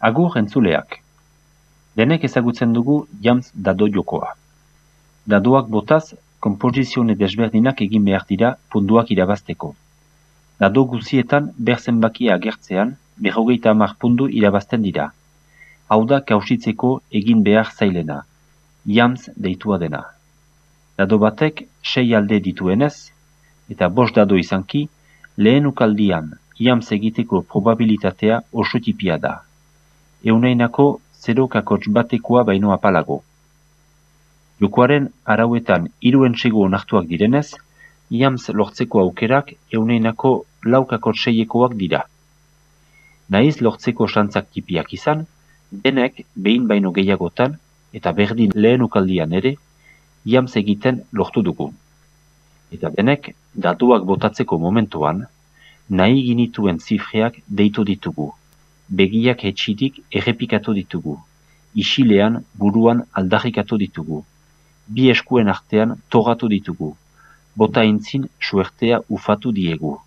Agur entzuleak. Denek ezagutzen dugu jams dado jokoa. Dadoak botaz, kompozizione desberdinak egin behar dira punduak irabazteko. Dado guzietan berzenbakia agertzean, berrogeita hamar pundu irabazten dira. Hau da kausitzeko egin behar zailena, jams deitua dena. Dado batek sei alde dituenez, eta bost dado izanki, lehen ukaldian jams egiteko probabilitatea oso tipia da eunainako zero kakotx batekoa baino apalago. Jokoaren arauetan hiruen segu onartuak direnez, iams lortzeko aukerak euneinako lau kakotx seiekoak dira. Naiz lortzeko santzak tipiak izan, denek behin baino gehiagotan eta berdin lehen ukaldian ere, iams egiten lortu dugu. Eta denek, datuak botatzeko momentuan, nahi ginituen zifreak deitu ditugu begiak etxidik errepikatu ditugu. Isilean, buruan aldarrikatu ditugu. Bi eskuen artean toratu ditugu. Bota intzin suertea ufatu diegu.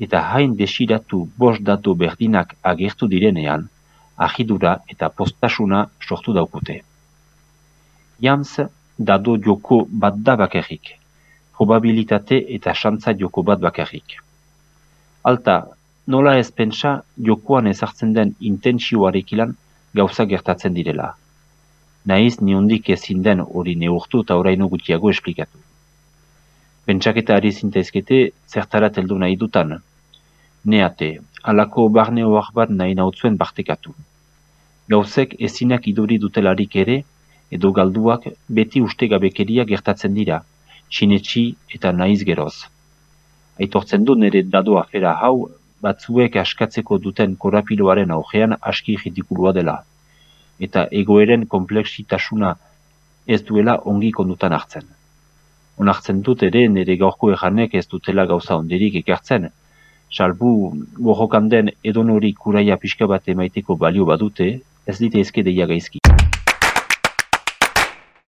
Eta hain desiratu bost datu berdinak agertu direnean, ahidura eta postasuna sortu daukute. Jams, dado joko bat da bakarrik. Probabilitate eta xantza joko bat bakarrik. Alta, nola ez pentsa jokoan ezartzen den intentsioarekilan gauza gertatzen direla. Naiz niondik ezin den hori neurtu eta oraino gutxiago esplikatu. Pentsaketa ari zintaizkete zertara teldu nahi dutan. Neate, alako barne hoak bat nahi nautzuen bartekatu. Gauzek ezinak iduri dutelarik ere, edo galduak beti ustegabekeria gertatzen dira, sinetxi eta naiz geroz. Aitortzen du nire dado afera hau batzuek askatzeko duten korapiloaren augean aski jitikulua dela, eta egoeren kompleksitasuna ez duela ongi kondutan hartzen. Onartzen dut ere nire gaurko erranek ez dutela gauza ondirik ekartzen, salbu borrokan den edonori kuraia pixka bat emaiteko balio badute, ez dite ezke deia gaizki.